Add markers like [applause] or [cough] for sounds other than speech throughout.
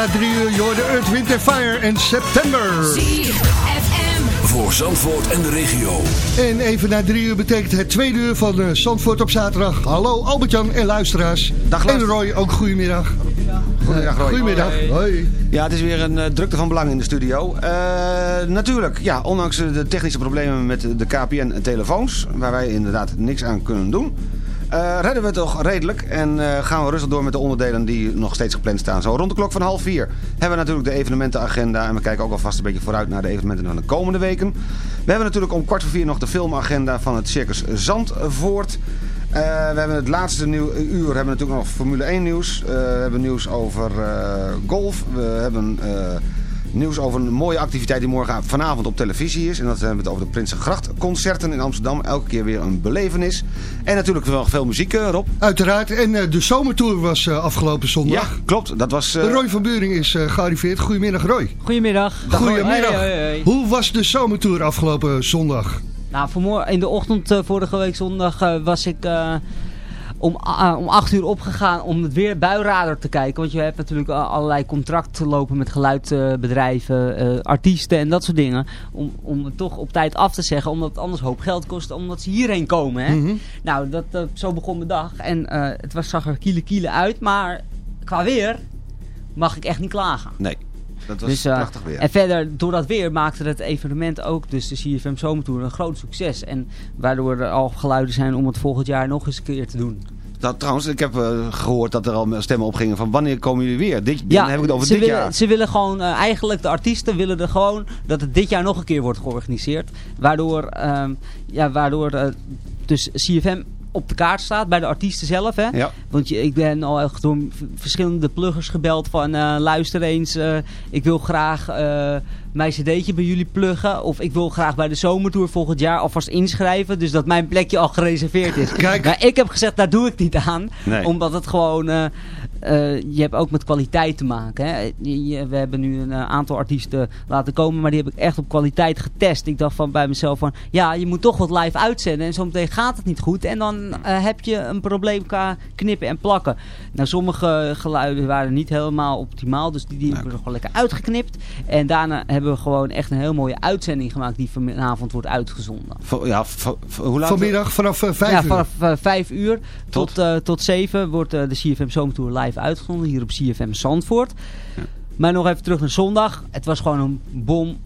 Na drie uur, je hoorde Earth, Wind Fire en September. Voor Zandvoort en de regio. En even na drie uur betekent het tweede uur van uh, Zandvoort op zaterdag. Hallo Albert-Jan en luisteraars. Dag, en Roy, ook goedemiddag. Goedemiddag, Roy. Goedemiddag. Hoi. Ja, het is weer een eh, drukte van belang in de studio. Eh, natuurlijk, ja, ondanks eh, de technische problemen met de KPN-telefoons... waar wij inderdaad niks aan kunnen doen... Eh, redden we toch redelijk en eh, gaan we rustig door met de onderdelen die nog steeds gepland staan. Zo rond de klok van half vier hebben we natuurlijk de evenementenagenda en we kijken ook alvast een beetje vooruit naar de evenementen van de komende weken. We hebben natuurlijk om kwart voor vier nog de filmagenda van het Circus Zandvoort. Eh, we hebben het laatste nieuw, uur hebben natuurlijk nog Formule 1 nieuws. We hebben nieuws over golf. We hebben nieuws over een mooie activiteit die morgen vanavond op televisie is. En dat hebben we het over de Prinsengracht concerten in Amsterdam. Elke keer weer een belevenis. En natuurlijk wel veel muziek, eh, Rob. Uiteraard. En eh, de zomertour was eh, afgelopen Ja, zondag. klopt. Dat was... eh, Roy van Buring is eh, gearriveerd. Goedemiddag Roy. Goedemiddag. Goedemiddag. Hoi, hoi, hoi. Hoe was de zomertour afgelopen zondag? Nou, vanmorgen, in de ochtend vorige week zondag was ik eh, om, ah, om 8 uur opgegaan om het weer buiradar te kijken. Want je hebt natuurlijk eh, allerlei contracten lopen met geluidbedrijven, eh, artiesten en dat soort dingen. Om, om het toch op tijd af te zeggen, omdat het anders hoop geld kost, omdat ze hierheen komen. Hè? Mhm. Nou, dat, eh, zo begon mijn dag. En eh, het was, zag er kiele kiele uit, maar qua weer mag ik echt niet klagen. Nee, dat was Dus, eh, prachtig weer. En verder, door dat weer maakte het evenement ook, dus de CFM Zomertour, een groot succes. En waardoor er al geluiden zijn om het volgend jaar nog eens een keer te doen. Dat, trouwens, ik heb eh, gehoord dat er al stemmen opgingen van wanneer komen jullie weer? Dit, dan heb ik het over dit willen, jaar. Ze willen gewoon, eh, eigenlijk de artiesten willen er gewoon dat het dit jaar nog een keer wordt georganiseerd. Waardoor, ehm, ja, waardoor dus CFM op de kaart staat bij de artiesten zelf. Hè? Ja. Want je, ik ben al echt door verschillende pluggers gebeld van eh, luister eens, eh, ik wil graag eh, mijn cd'tje bij jullie pluggen. Of ik wil graag bij de zomertour volgend jaar alvast inschrijven. Dus dat mijn plekje al gereserveerd is. [laughs] Kijk. Maar ik heb gezegd, daar doe ik niet aan. Nee. Omdat het gewoon, eh, je hebt ook met kwaliteit te maken. Hè? Je- je- we hebben nu een eh, aantal artiesten laten komen, maar die heb ik echt op kwaliteit getest. Ik dacht van bij mezelf van, ja, je moet toch wat live uitzenden. En zometeen gaat het niet goed. En dan eh, heb je een probleem qua knippen en plakken. Nou, sommige geluiden waren niet helemaal optimaal, dus die, die hebben we gewoon lekker uitgeknipt. En daarna hebben we gewoon echt een heel mooie uitzending gemaakt die vanavond wordt uitgezonden. V- ja, hoe laat? Vanmiddag vanaf vijf ja, uur. vanaf vijf uur tot, Tot? eh, tot zeven wordt de CFM Zomertour live uitgezonden hier op CFM Zandvoort. Maar nog even terug naar zondag. Het was gewoon een bom.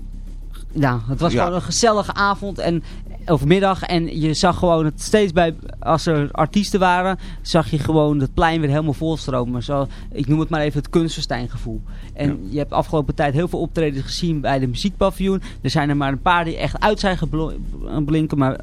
Ja, het was Ja. gewoon een gezellige avond en of middag en je zag gewoon het steeds bij als er artiesten waren, zag je gewoon het plein weer helemaal volstromen. Zo, ik noem het maar even het kunstensteingevoel. En je hebt afgelopen tijd heel veel optredens gezien bij de muziekpaviljoen. Er zijn er maar een paar die echt uit zijn geblinken, maar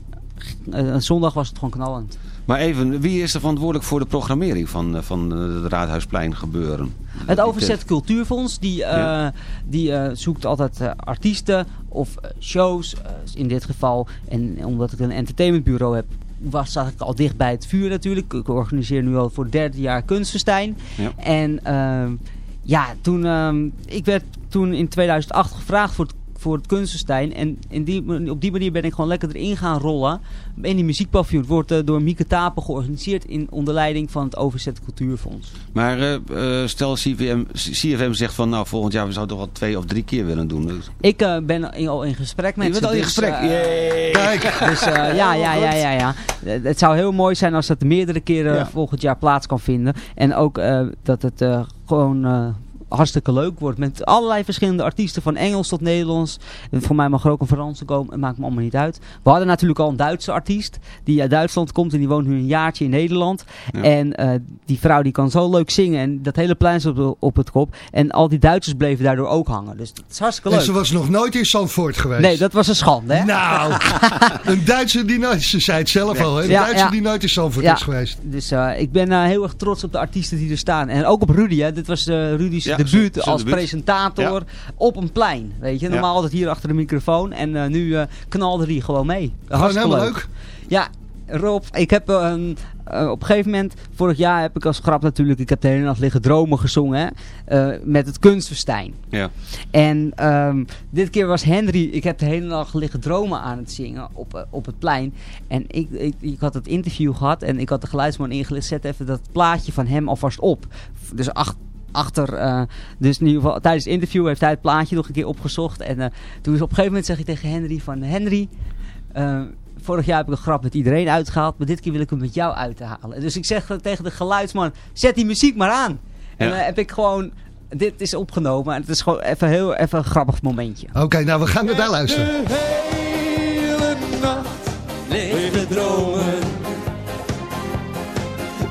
eh, zondag was het gewoon knallend. Maar even, wie is er verantwoordelijk voor de programmering van, eh, van eh, het Raadhuisplein gebeuren? Het Overzet. Cultuurfonds die, eh, die zoekt altijd artiesten of shows. in dit geval, en omdat ik een entertainmentbureau heb, was, zat ik al dicht bij het vuur natuurlijk. Ik organiseer nu al voor het derde jaar Kunstenstein. Ja. En ehm, ja, toen, ehm, ik werd toen in 2008 gevraagd voor het voor het Kunstenstein. En in die, op die manier ben ik gewoon lekker erin gaan rollen. In die muziekpaviljoen. Het wordt eh, door Mieke Tapen georganiseerd in onder leiding van het Overzet Cultuurfonds. Maar eh, eh, stel CVM, CFM zegt van nou volgend jaar we zouden toch wel twee of drie keer willen doen. Dus- Ik ben in- al in gesprek met Je bent al in dus, gesprek. Kijk, [laughs] Dus ja, ja, ja, ja, ja. Eh, Het zou heel mooi zijn als dat meerdere keren Ja. volgend jaar plaats kan vinden. En ook dat het gewoon hartstikke leuk wordt. Met allerlei verschillende artiesten. Van Engels tot Nederlands. En voor mij mag er ook een Franse komen. Het maakt me allemaal niet uit. We hadden natuurlijk al een Duitse artiest. Die uit Duitsland komt. En die woont nu een jaartje in Nederland. Ja. En eh, die vrouw die kan zo leuk zingen. En dat hele plein is op, op het kop. En al die Duitsers bleven daardoor ook hangen. Dus het is hartstikke en ze leuk. was nog nooit in Zandvoort geweest. Nee, dat was een schande hè. Nou, [laughs] een Duitser die nooit, ze zei het zelf al, hè? een Ja, Duitser ja. die nooit in Zandvoort Ja. is geweest. Dus eh, ik ben eh, heel erg trots op de artiesten die er staan. En ook op Rudy. Hè. Dit was eh, Rudy's Ja, debuut als debuut. presentator op een plein. Weet je, normaal altijd hier achter de microfoon. En eh, nu eh, knalde hij gewoon mee. Gewoon Hartstikke helemaal leuk. leuk. Ja, Rob, ik heb eh, een, op een gegeven moment, vorig jaar heb ik als grap natuurlijk, ik heb de hele nacht liggen dromen gezongen hè, met het kunstfestijn. Ja. En ehm, dit keer was Henry, ik heb de hele nacht liggen dromen aan het zingen op, op het plein. En ik, ik, ik had het interview gehad en ik had de geluidsman ingelicht, zet even dat plaatje van hem alvast op. Dus ach- achter, eh, dus in ieder geval tijdens het interview heeft hij het plaatje nog een keer opgezocht. En eh, toen is op een gegeven moment zeg ik tegen Henry van, Henry... eh, Vorig jaar heb ik een grap met iedereen uitgehaald, maar dit keer wil ik hem met jou uithalen. Dus ik zeg tegen de geluidsman, zet die muziek maar aan. En Ja. dan heb ik gewoon, dit is opgenomen en het is gewoon even heel even een grappig momentje. Oké, nou we gaan naar luisteren. De hele nacht liggen dromen.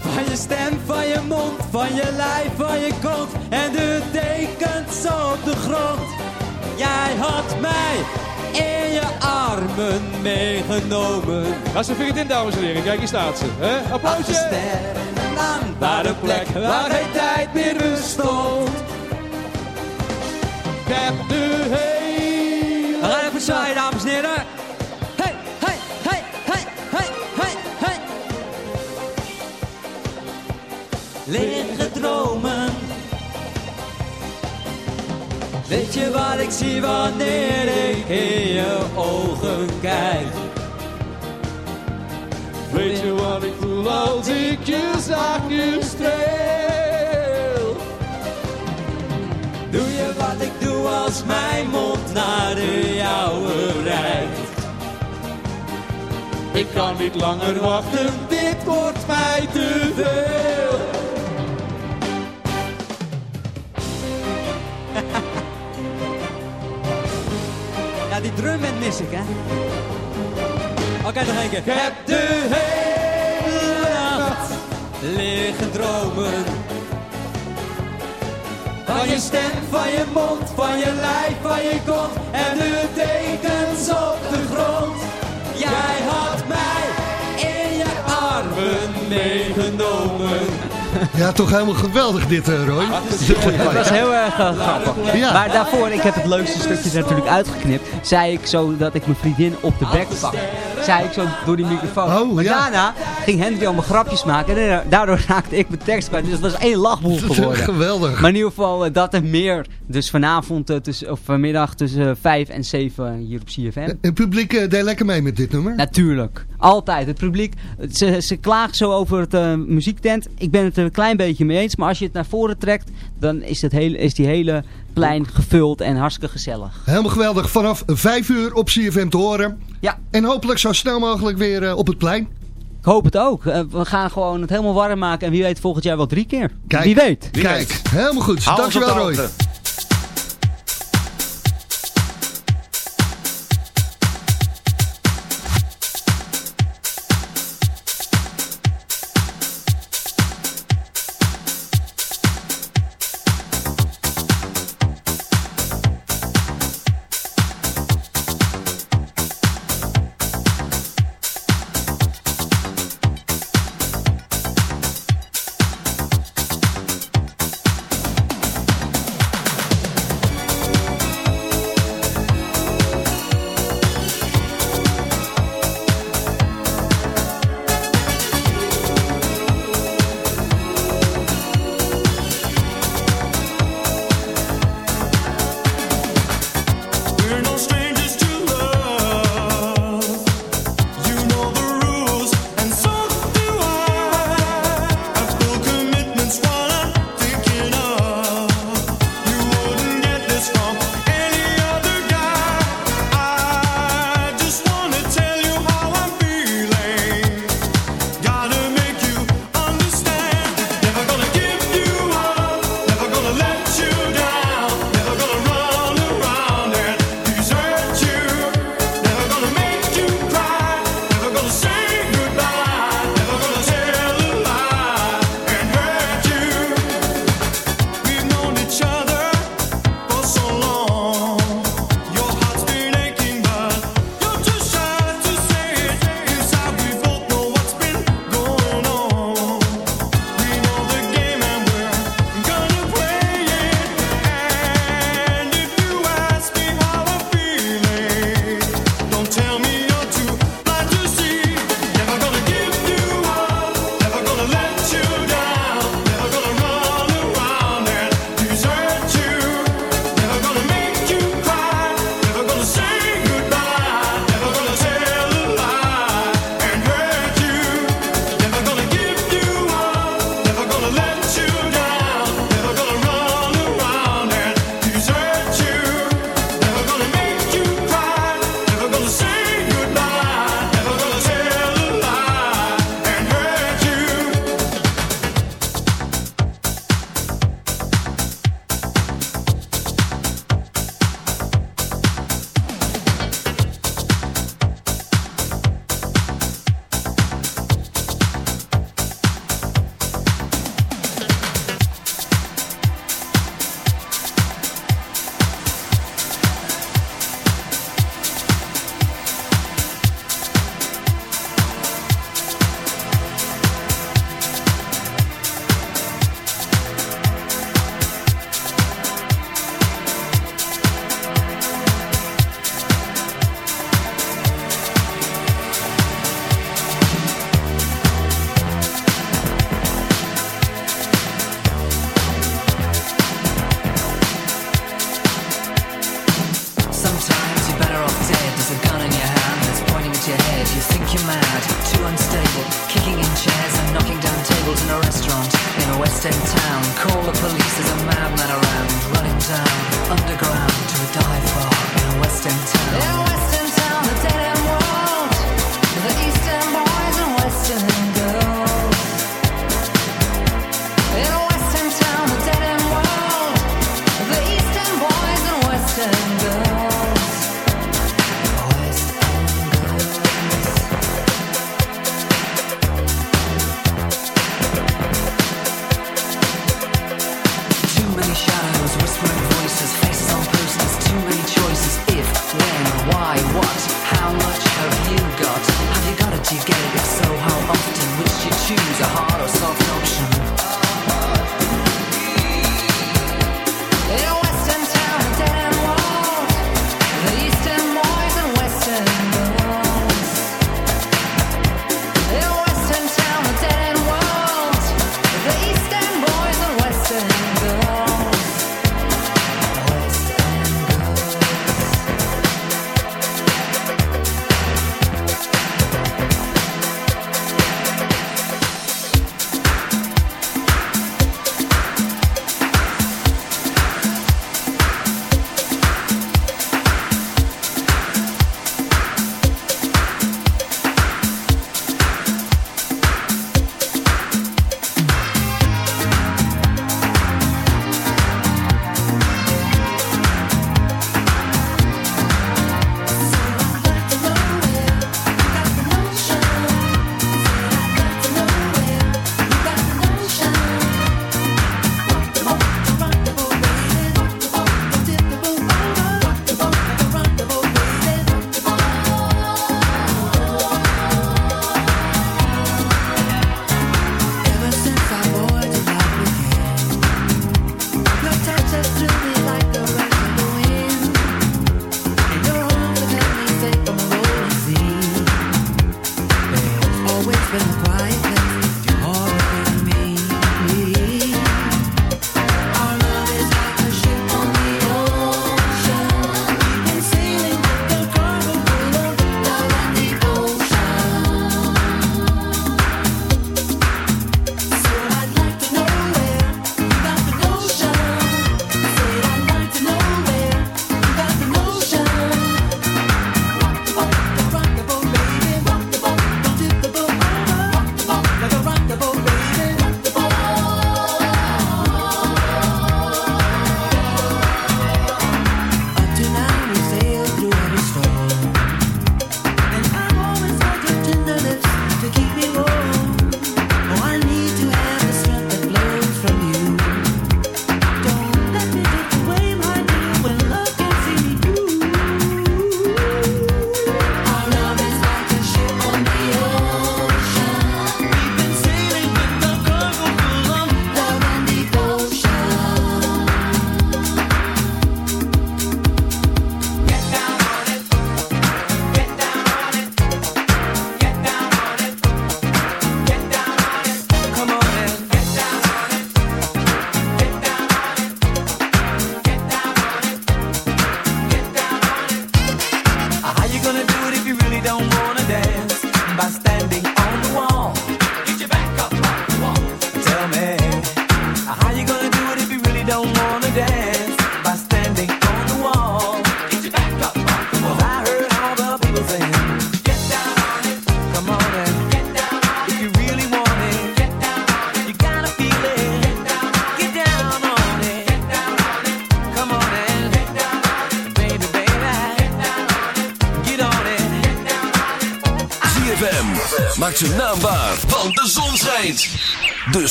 van je lijf, van je kont en de dekens op de grond. Jij had mij in je armen meegenomen. Ga ze vingertje in, dames en heren. Kijk, hier staat ze. Hè? Achter Applausje. sterren aan, waar de plek waar geen tijd meer bestond. Ik heb de hele... We gaan even zwaaien, dames en heren. Lege dromen. Weet je wat ik zie wanneer ik in je ogen kijk? Weet je wat ik voel als ik je zachtjes streel? Doe je wat ik doe als mijn mond naar de jouwe reikt? Ik kan niet langer wachten. Dit wordt mij te veel. Die drumband mis ik, hè? Oké, nog één keer. Ik heb de hele nacht liggen dromen. Van je stem, van je mond, van je lijf, van je kont en de dekens op de grond. Jij had mij in je armen meegenomen. Ja, toch helemaal geweldig dit, eh, Roy. Het was heel erg eh, grappig. Ja. Maar daarvoor, ik heb het leukste stukje natuurlijk uitgeknipt. Zei ik zo dat ik mijn vriendin op de bek pak. Zei ik zo door die microfoon. Oh, maar ja. daarna ging Henry allemaal grapjes maken. En da- daardoor raakte ik mijn tekst kwijt. Dus het was één lachboel [laughs] geworden. Geweldig. Maar in ieder geval, eh, dat en meer. Dus vanavond, eh, tussen, of vanmiddag tussen 5 en 7 hier op CFM. Het publiek eh, deed lekker mee met dit nummer. Natuurlijk. Altijd. Het publiek, ze, ze klagen zo over het eh, muziektent. Ik ben het er een klein beetje mee eens. Maar als je het naar voren trekt, dan is, het hele, is die hele plein gevuld en hartstikke gezellig. Helemaal geweldig. Vanaf 5 uur op CFM te horen. Ja. En hopelijk zo snel mogelijk weer eh, op het plein. Ik hoop het ook. Eh, we gaan gewoon het helemaal warm maken. En wie weet volgend jaar wel drie keer. Kijk. Wie weet. Kijk, helemaal goed.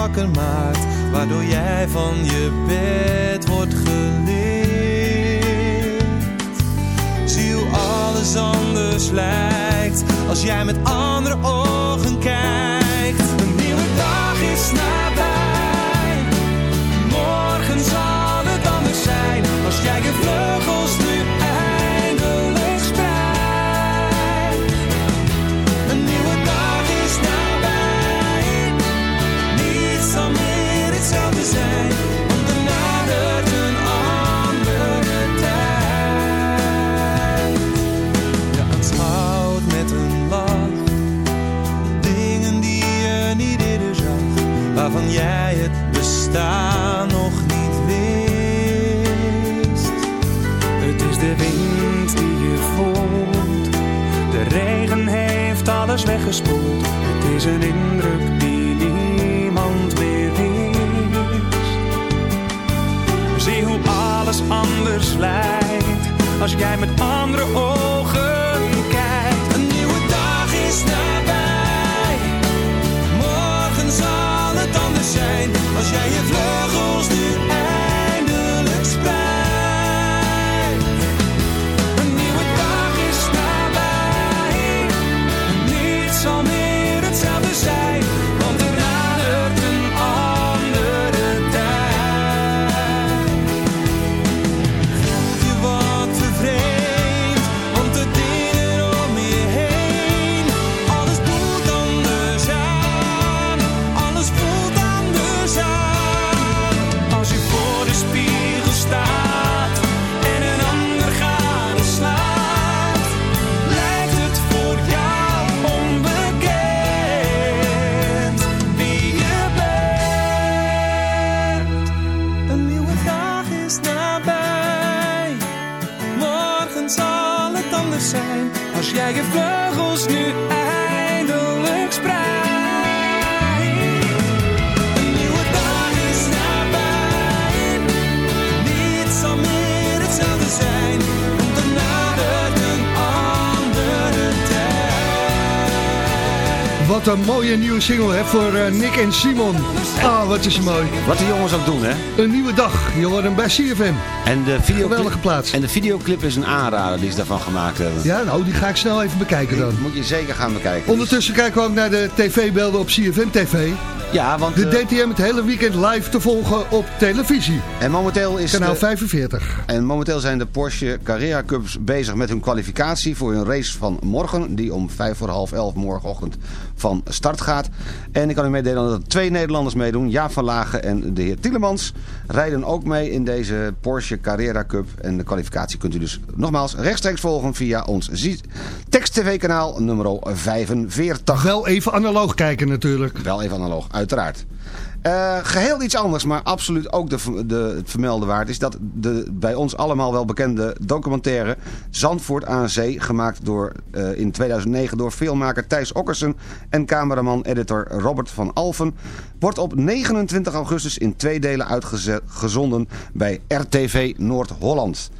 wakker maakt, waardoor jij van je bed wordt geleerd. Zie hoe alles anders lijkt, als jij met andere ogen kijkt. Een nieuwe dag is na. Waarvan jij het bestaan nog niet wist. Het is de wind die je voelt, de regen heeft alles weggespoeld. Het is een indruk die niemand meer wist. Zie hoe alles anders lijkt als jij met andere ogen als jij je vleugels een mooie nieuwe single hè, voor eh, Nick en Simon. Ah, wat is mooi. Wat de jongens ook doen, hè? Een nieuwe dag. Je hoort hem bij CFM. En de Geweldige plaats. En de videoclip is een aanrader die ze daarvan gemaakt hebben. Ja, nou, die ga ik snel even bekijken dan. Moet je zeker gaan bekijken. Ondertussen kijken we ook naar de tv-beelden op CFM TV. Ja, want... De eh, DTM het hele weekend live te volgen op televisie. en momenteel is Kanaal de- 45. En momenteel zijn de Porsche Carrera Cups bezig met hun kwalificatie voor hun race van morgen. Die om vijf voor half elf morgenochtend van start gaat. En ik kan u meedelen dat er twee Nederlanders meedoen. Jaap van Lagen en de heer Tielemans rijden ook mee in deze Porsche Carrera Cup. En de kwalificatie kunt u dus nogmaals rechtstreeks volgen via ons Zie- Text TV kanaal nummer 45. Wel even analoog kijken natuurlijk. Wel even analoog, uiteraard. Eh, geheel iets anders, maar absoluut ook de, de, het vermelden waard is dat de bij ons allemaal wel bekende documentaire Zandvoort aan Zee, gemaakt door, eh, in 2009 door filmmaker Thijs Okkersen en cameraman-editor Robert van Alfen, wordt op 29 augustus in twee delen uitgezonden bij RTV Noord-Holland.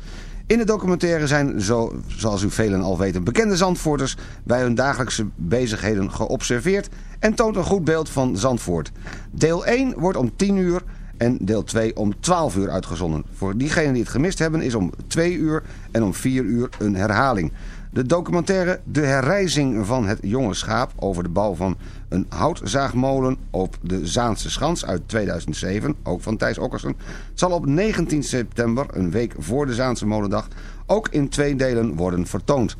In de documentaire zijn, zo, zoals u velen al weten, bekende Zandvoorters bij hun dagelijkse bezigheden geobserveerd en toont een goed beeld van Zandvoort. Deel 1 wordt om 10 uur en deel 2 om 12 uur uitgezonden. Voor diegenen die het gemist hebben is om 2 uur en om 4 uur een herhaling. De documentaire De herrijzing van het jonge schaap over de bouw van een houtzaagmolen op de Zaanse Schans uit 2007, ook van Thijs Okkersen, zal op 19 september, een week voor de Zaanse Molendag, ook in twee delen worden vertoond.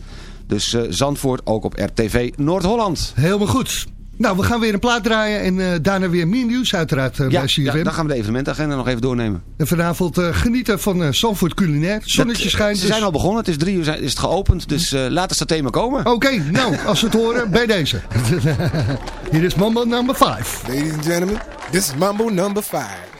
Dus eh, Zandvoort ook op RTV Noord-Holland. Helemaal goed. Nou, we gaan weer een plaat draaien en uh, daarna weer meer nieuws uiteraard uh, bij CFM. Ja, dan gaan we de evenementagenda nog even doornemen. En vanavond eh, genieten van uh, Culinair. Zonnetje schijnt. Ze dus. zijn al begonnen, het is drie uur is het geopend, dus laten ze dat thema komen. Oké, nou, als we het horen, bij deze. [laughs] Hier is Mambo number 5. Ladies and gentlemen, this is Mambo number 5.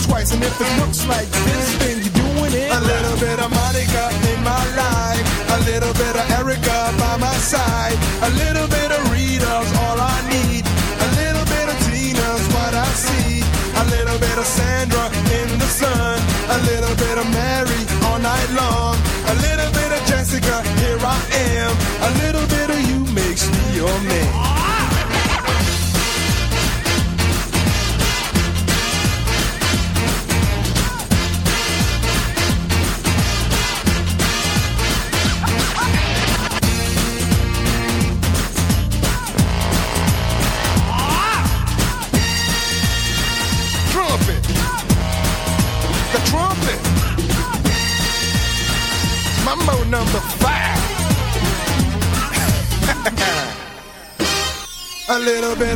Twice. And if it looks like this, then you're doing it. A little bit of Monica in my life. A little bit of Erica by my side. A little bit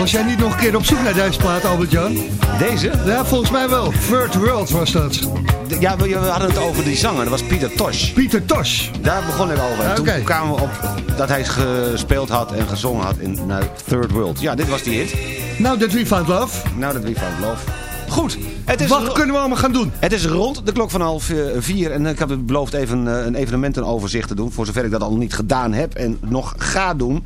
Was jij niet nog een keer op zoek naar deze plaat, Albert-Jan? Deze? Ja, volgens mij wel. Third World was dat. Ja, we, hadden het over die zanger. Dat was Pieter Tosh. Pieter Tosh. Daar begon ik over. En. Toen kwamen we op dat hij gespeeld had en gezongen had in nou, Third World. Ja, dit was die hit. Nou, dat We Found Love. Nou, dat we found love. Goed. Het is Wat kunnen we allemaal gaan doen? Het is rond de klok van half eh, vier en ik heb beloofd even eh, een evenementenoverzicht te doen. Voor zover ik dat al niet gedaan heb en nog ga doen.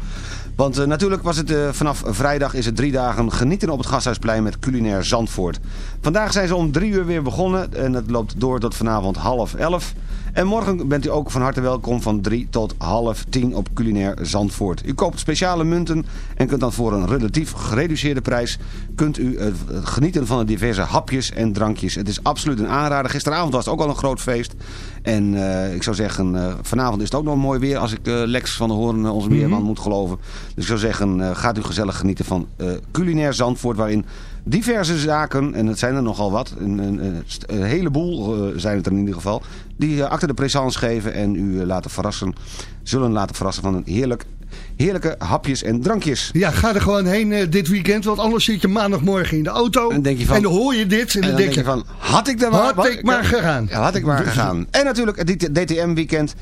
Want eh, natuurlijk was het eh, vanaf vrijdag is het drie dagen genieten op het Gasthuisplein met culinair Zandvoort. Vandaag zijn ze om drie uur weer begonnen en het loopt door tot vanavond half elf. En morgen bent u ook van harte welkom van 3 tot half 10 op culinair Zandvoort. U koopt speciale munten en kunt dan voor een relatief gereduceerde prijs kunt u eh, genieten van de diverse hapjes en drankjes. Het is absoluut een aanrader. Gisteravond was het ook al een groot feest. En eh, ik zou zeggen, eh, vanavond is het ook nog mooi weer als ik eh, Lex van de Hoorn, onze weerman, moet geloven. Dus ik zou zeggen, gaat u gezellig genieten van culinair Zandvoort waarin diverse zaken, en het zijn er nogal wat, een, een, een heleboel zijn het er in ieder geval, die achter de présence geven en u laten verrassen, zullen laten verrassen van een heerlijk, heerlijke hapjes en drankjes. Ja, ga er gewoon heen eh, dit weekend, want anders zit je maandagmorgen in de auto. En denk je van- en dan hoor je dit en, En dan, denk je van, had ik, er maar, Had ik maar gegaan. Ja, had ik maar [laughs] gegaan. En natuurlijk het DTM-weekend,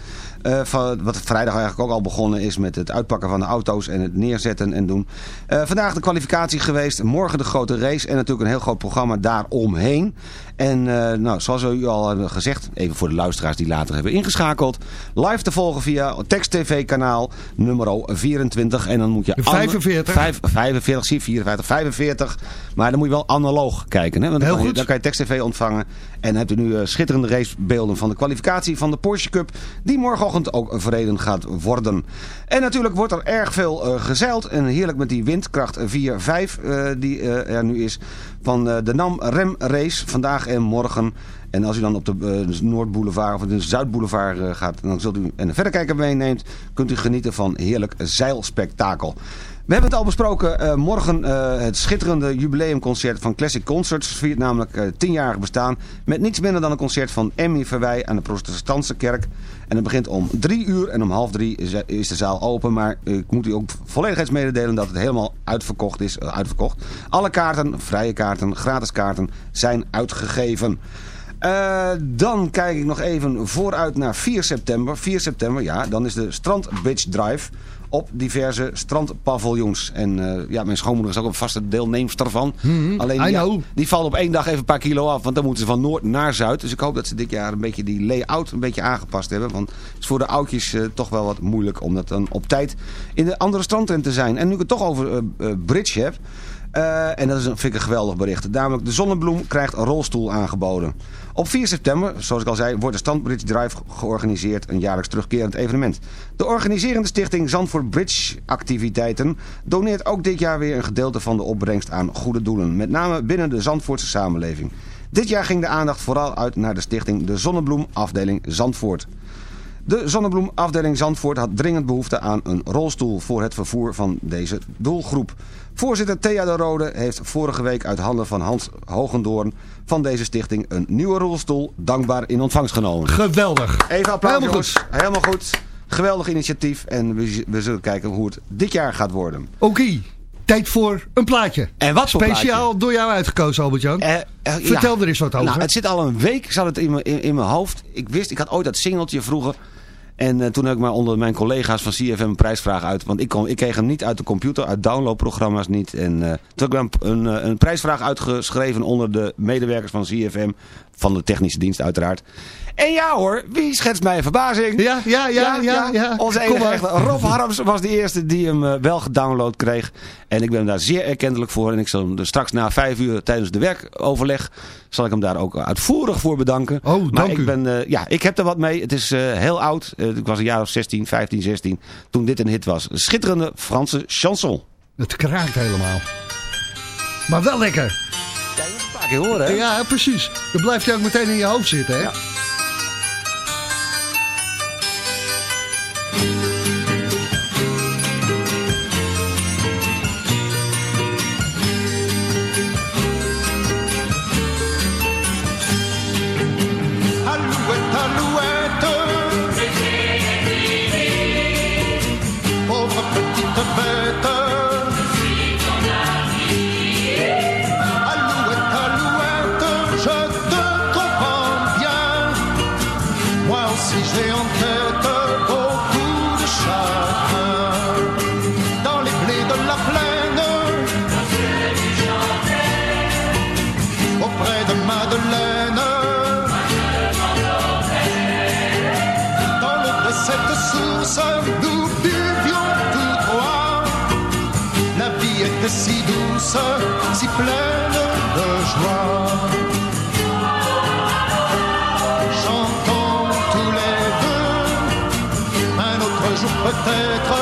van, wat vrijdag eigenlijk ook al begonnen is met het uitpakken van de auto's en het neerzetten en doen. Eh, vandaag de kwalificatie geweest, morgen de grote race en natuurlijk een heel groot programma daaromheen. En eh, nou, zoals we u al hebben gezegd, even voor de luisteraars die later hebben ingeschakeld, live te volgen via Text TV kanaal nummer 24. En dan moet je... 45. Vijf- 45, zie je, 54, 45. Maar dan moet je wel analoog kijken. Hè? Want dan, Heel kan je, goed. dan kan je Text TV ontvangen. En hebt u nu eh, schitterende racebeelden van de kwalificatie van de Porsche Cup. Die morgenochtend ook verreden gaat worden. En natuurlijk wordt er erg veel eh, gezeild. En heerlijk met die windkracht 4-5 eh, die er nu is. Van eh, de NAM Rem Race vandaag en morgen. En als u dan op de eh, Noordboulevard of de Zuidboulevard eh, gaat dan zult u, en een verrekijker meeneemt, kunt u genieten van heerlijk zeilspektakel. We hebben het al besproken. eh, morgen eh, het schitterende jubileumconcert van Classic Concerts. Viert namelijk eh 10-jarig bestaan. Met niets minder dan een concert van Emmy Verwij aan de Protestantse kerk. En het begint om drie uur en om half drie is, de zaal open. Maar ik moet u ook volledigheids mededelen dat het helemaal uitverkocht is. uitverkocht. Alle kaarten, vrije kaarten, gratis kaarten zijn uitgegeven. Dan kijk ik nog even vooruit naar 4 september. 4 september, ja, dan is de Strand Beach Drive op diverse strandpaviljoens. En eh, ja, mijn schoonmoeder is ook een vaste deelnemster van. Alleen ja, know. die valt op één dag even een paar kilo af. Want dan moeten ze van noord naar zuid. Dus ik hoop dat ze dit jaar een beetje die layout een beetje aangepast hebben. Want het is voor de oudjes eh, toch wel wat moeilijk om dat dan op tijd in de andere strandtent te zijn. En nu ik het toch over eh, bridge heb. en dat is een, vind ik een geweldig bericht. Namelijk de Zonnebloem krijgt een rolstoel aangeboden. Op 4 september, zoals ik al zei, wordt de Standbridge Drive georganiseerd. Een jaarlijks terugkerend evenement. De organiserende stichting Zandvoort Bridge Activiteiten doneert ook dit jaar weer een gedeelte van de opbrengst aan goede doelen. Met name binnen de Zandvoortse samenleving. Dit jaar ging de aandacht vooral uit naar de stichting De Zonnebloem afdeling Zandvoort. De Zonnebloem afdeling Zandvoort had dringend behoefte aan een rolstoel voor het vervoer van deze doelgroep. Voorzitter Thea de Rode heeft vorige week uit handen van Hans Hogendoorn van deze stichting een nieuwe rolstoel dankbaar in ontvangst genomen. Geweldig. Even applaus Helemaal jongens. Helemaal goed. Geweldig initiatief en we, we zullen kijken hoe het dit jaar gaat worden. Oké, tijd voor een plaatje. En wat voor Speciaal door jou uitgekozen, Albert-Jan. Eh, eh, Vertel ja. er eens wat over. Nou, het zit al een week zat het in mijn, in, in mijn hoofd. Ik wist, ik had ooit dat singeltje vroeger. En eh, toen heb ik maar onder mijn collega's van CFM een prijsvraag uit. Want ik, kon, ik kreeg hem niet uit de computer, uit downloadprogramma's niet. En eh, toen heb ik een, een, eh, een prijsvraag uitgeschreven onder de medewerkers van CFM. Van de technische dienst uiteraard. En ja hoor, wie schetst mijn verbazing? Ja, ja, ja, ja. ja. Onze enige maar. echte Rob Harms was de eerste die hem eh, wel gedownload kreeg. En ik ben hem daar zeer erkentelijk voor. En ik zal hem straks na vijf uur tijdens de werkoverleg... zal ik hem daar ook uitvoerig voor bedanken. Oh, maar dank ik u. ben, eh, ja, ik heb er wat mee. Het is eh, heel oud. Ik was een jaar of 16, 15, 16 toen dit een hit was. Een schitterende Franse chanson. Het kraakt helemaal. Maar wel lekker. Ja, je een paar keer horen, hè? Ja, precies. Dan blijft je ook meteen in je hoofd zitten, hè? Ja. Thank you. si douce, si pleine de joie. J'entends tous les deux un autre jour peut-être.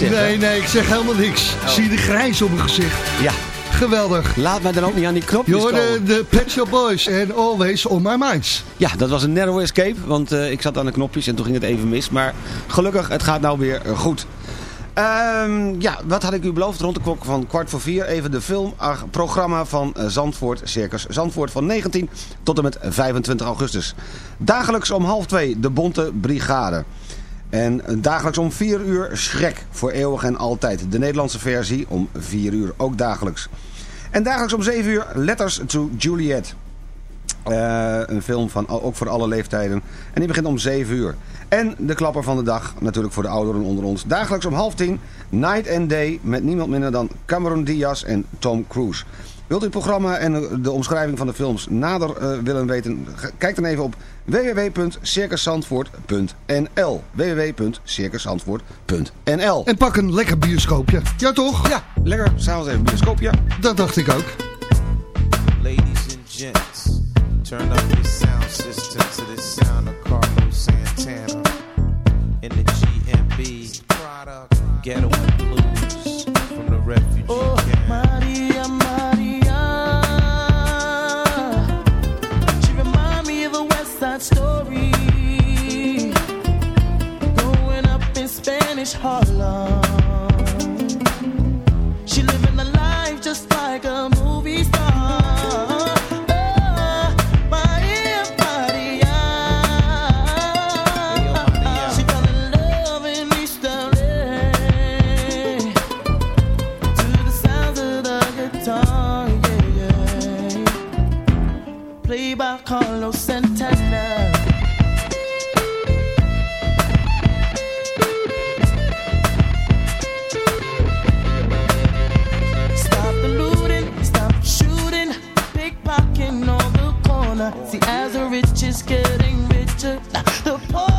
Niet zeggen. Nee, nee, ik zeg helemaal niks. Zie je de grijs op mijn gezicht. Ja. Geweldig. Laat mij dan ook niet aan die Je knopjes hoorde komen. de Pet Shop Boys en Always On My Minds. Ja, dat was een narrow escape, want eh, ik zat aan de knopjes en toen ging het even mis. Maar gelukkig, het gaat nou weer eh, goed. Ehm, ja, wat had ik u beloofd? Rond de klok van kwart voor vier even de filmprogramma van eh, Zandvoort, Circus Zandvoort van 19 tot en met 25 augustus. Dagelijks om half twee de Bonte Brigade. En eh, dagelijks om 4 uur Schrek voor eeuwig en altijd. De Nederlandse versie om 4 uur, ook dagelijks. En dagelijks om 7 uur Letters to Juliet. Eh, een film van ook voor alle leeftijden. En die begint om 7 uur. En de klapper van de dag, natuurlijk voor de ouderen onder ons. Dagelijks om half 10, Night and Day met niemand minder dan Cameron Diaz en Tom Cruise. Wilt u het programma en de omschrijving van de films nader eh, willen weten? Kijk dan even op www.circuszandvoort.nl www.circuszandvoort.nl En pak een lekker bioscoopje. Ja toch? Ja, lekker. S'avonds even een bioscoopje. Dat dacht ik ook. Ladies and gents, turn up your sound system to the sound of Carlos Santana in the GMB Ghetto and Blues from the refugee Oh, camp. Side Story. Growing up in Spanish Harlem. She living a life just like a movie star. Oh, Maria, getting richer. The poor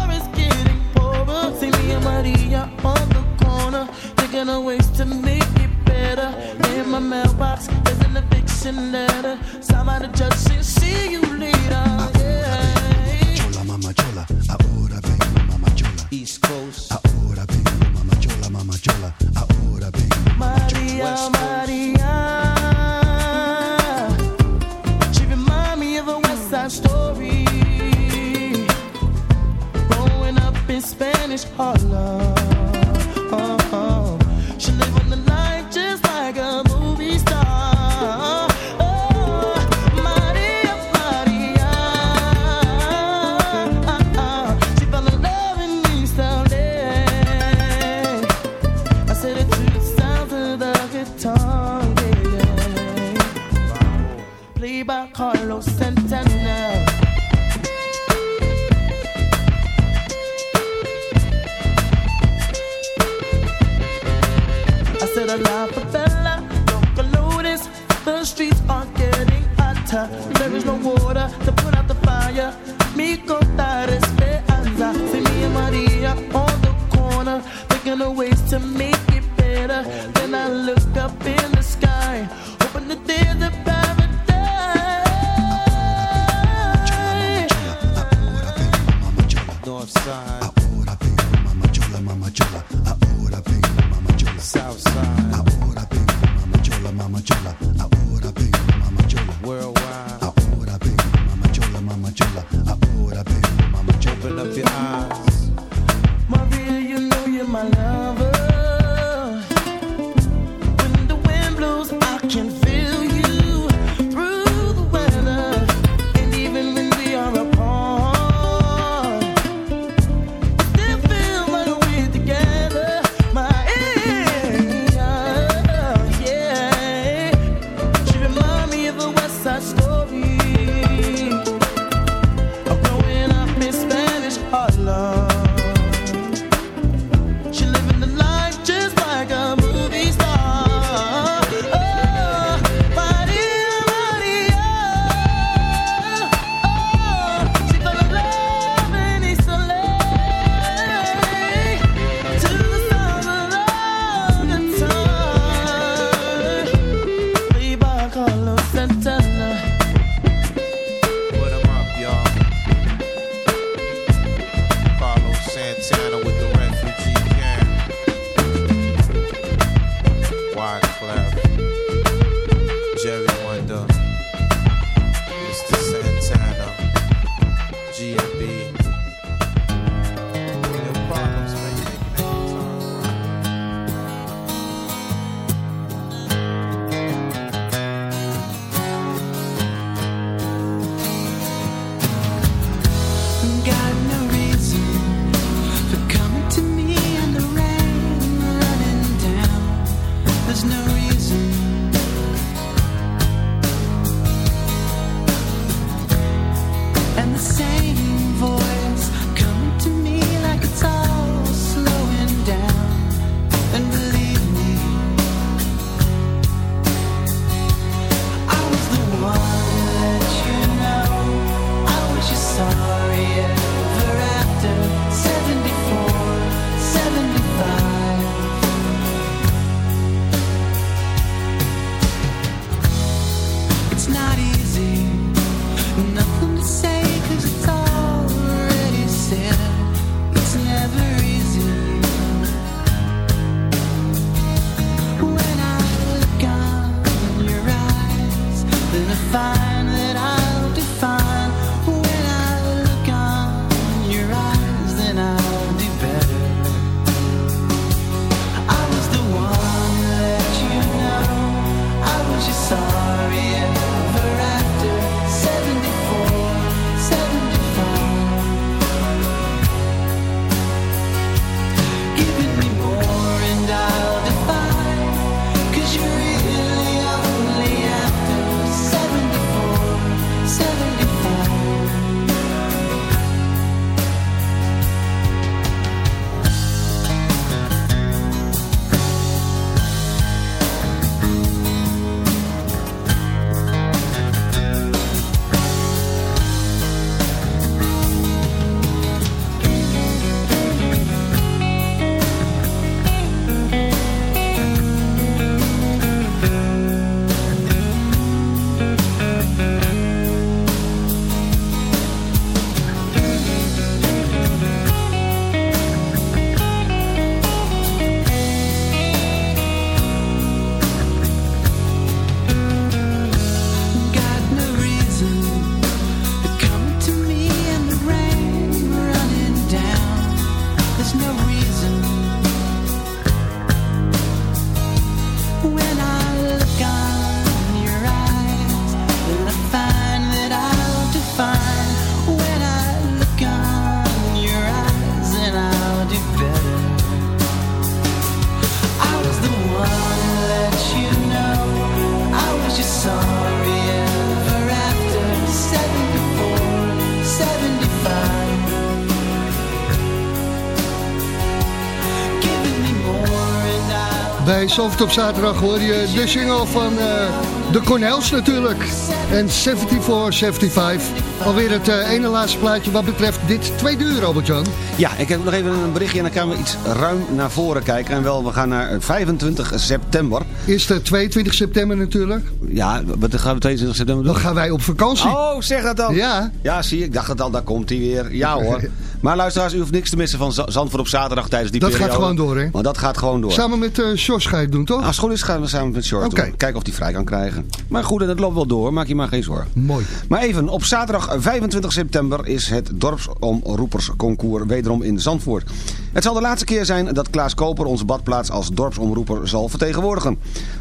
Zalvert op zaterdag hoor je de single van eh, de Cornels natuurlijk. En 74, 75. Alweer het eh, ene laatste plaatje wat betreft dit tweede uur, Albert-Jan. Ja, ik heb nog even een berichtje en dan gaan we iets ruim naar voren kijken. En wel, we gaan naar 25 september. Eerst de 22 september natuurlijk. Ja, wat gaan we 22 september doen? Dan gaan wij op vakantie. Oh, zeg dat dan. Ja. Ja, zie. Ik dacht het al, daar komt hij weer. Ja hoor. [laughs] Maar luisteraars, u hoeft niks te missen van Zandvoort op zaterdag tijdens die Dat periode. gaat gewoon door, hè? Want dat gaat gewoon door. Samen met eh Jos ga je het doen, toch? Als het goed is gaan we samen met Oké. doen. Kijken of hij vrij kan krijgen. Maar goed, en het loopt wel door. Maak je maar geen zorgen. Mooi. Maar even, op zaterdag 25 september is het dorpsomroepersconcours wederom in Zandvoort. Het zal de laatste keer zijn dat Klaas Koper onze badplaats als dorpsomroeper zal vertegenwoordigen.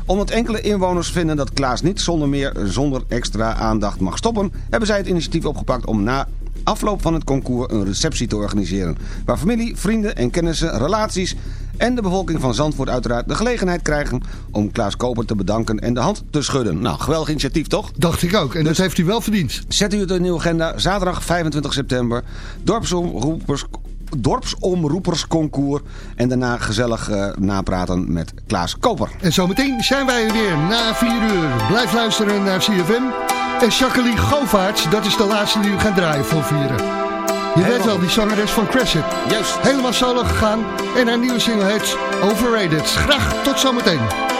Omdat enkele inwoners vinden dat Klaas niet zonder meer zonder extra aandacht mag stoppen, hebben zij het initiatief opgepakt om na afloop van het concours een receptie te organiseren. Waar familie, vrienden en kennissen, relaties en de bevolking van Zandvoort uiteraard de gelegenheid krijgen om Klaas Koper te bedanken en de hand te schudden. Nou, geweldig initiatief toch? Dacht ik ook. En dat heeft hij wel verdiend. Zet u het in uw agenda. Zaterdag 25 september. Dorpsomroepers, dorpsomroepersconcours. En daarna gezellig eh, napraten met Klaas Koper. En zometeen zijn wij er weer na 4 uur. Blijf luisteren naar CFM. En Jacqueline Govaerts, dat is de laatste die u gaat draaien voor vieren. Je weet wel, die zangeres van Crescent. Juist. Helemaal solo gegaan. En haar nieuwe single heet Overrated. Graag tot zometeen.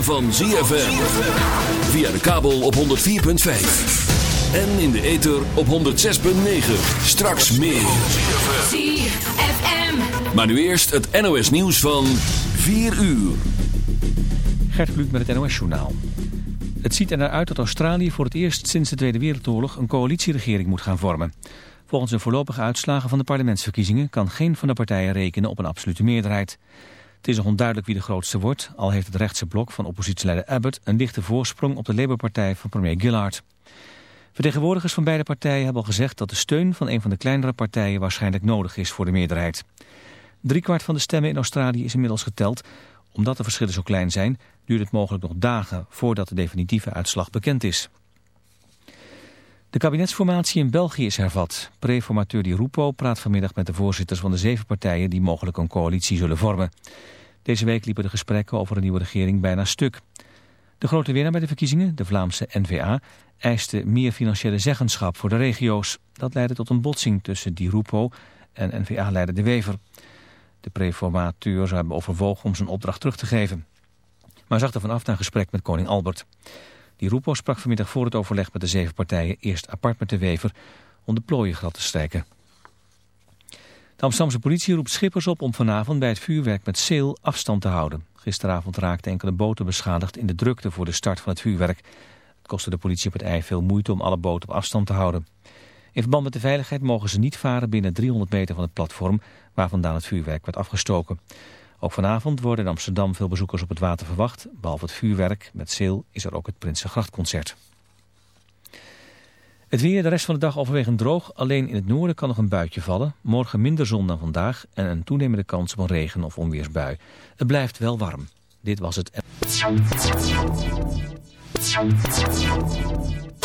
Ritme van ZFM. Via de kabel op 104.5. En in de ether op 106.9. Straks meer. ZFM. Maar nu eerst het NOS nieuws van 4 uur. Gert Kluk met het NOS-journaal. Het ziet er naar uit dat Australië voor het eerst sinds de Tweede Wereldoorlog een coalitieregering moet gaan vormen. Volgens de voorlopige uitslagen van de parlementsverkiezingen kan geen van de partijen rekenen op een absolute meerderheid. Het is nog onduidelijk wie de grootste wordt, al heeft het rechtse blok van oppositieleider Abbott een lichte voorsprong op de Labour-partij van premier Gillard. Vertegenwoordigers van beide partijen hebben al gezegd dat de steun van een van de kleinere partijen waarschijnlijk nodig is voor de meerderheid. Driekwart van de stemmen in Australië is inmiddels geteld. Omdat de verschillen zo klein zijn, duurt het mogelijk nog dagen voordat de definitieve uitslag bekend is. De kabinetsformatie in België is hervat. Preformateur Di Rupo praat vanmiddag met de voorzitters van de zeven partijen die mogelijk een coalitie zullen vormen. Deze week liepen de gesprekken over een nieuwe regering bijna stuk. De grote winnaar bij de verkiezingen, de Vlaamse N-VA, eiste meer financiële zeggenschap voor de regio's. Dat leidde tot een botsing tussen Di Rupo en N-VA-leider De Wever. De preformateur zou hebben overwogen om zijn opdracht terug te geven. Maar zag er vanaf naar gesprek met koning Albert. Die Rupo sprak vanmiddag voor het overleg met de zeven partijen eerst apart met De Wever om de plooien glad te strijken. De Amsterdamse politie roept schippers op om vanavond bij het vuurwerk met zeel afstand te houden. Gisteravond raakten enkele boten beschadigd in de drukte voor de start van het vuurwerk. Het kostte de politie op het ei veel moeite om alle boten op afstand te houden. In verband met de veiligheid mogen ze niet varen binnen 300 meter van het platform waar vandaan het vuurwerk werd afgestoken. Ook vanavond worden in Amsterdam veel bezoekers op het water verwacht. Behalve het vuurwerk met zeel is er ook het Prinsengrachtconcert. Het weer de rest van de dag overwegend droog. Alleen in het noorden kan nog een buitje vallen. Morgen minder zon dan vandaag en een toenemende kans op regen- of onweersbui. Het blijft wel warm. Dit was het.